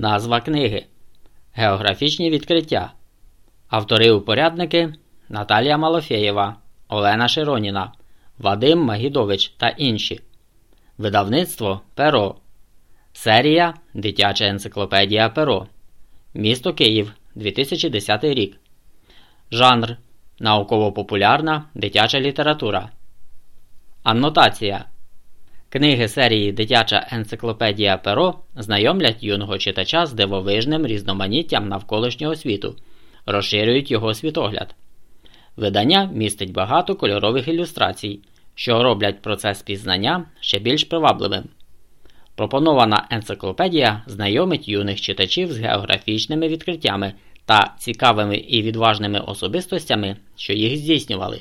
Назва книги Географічні відкриття. Автори упорядники Наталія Малофєєва, Олена Широніна, Вадим Магідович та інші. Видавництво Перо. Серія Дитяча енциклопедія Перо. Місто Київ 2010 рік. Жанр Науково-популярна дитяча література. Аннотація Книги серії Дитяча енциклопедія Перо знайомлять юного читача з дивовижним різноманіттям навколишнього світу, розширюють його світогляд. Видання містить багато кольорових ілюстрацій, що роблять процес пізнання ще більш привабливим. Пропонована енциклопедія знайомить юних читачів з географічними відкриттями та цікавими і відважними особистостями, що їх здійснювали.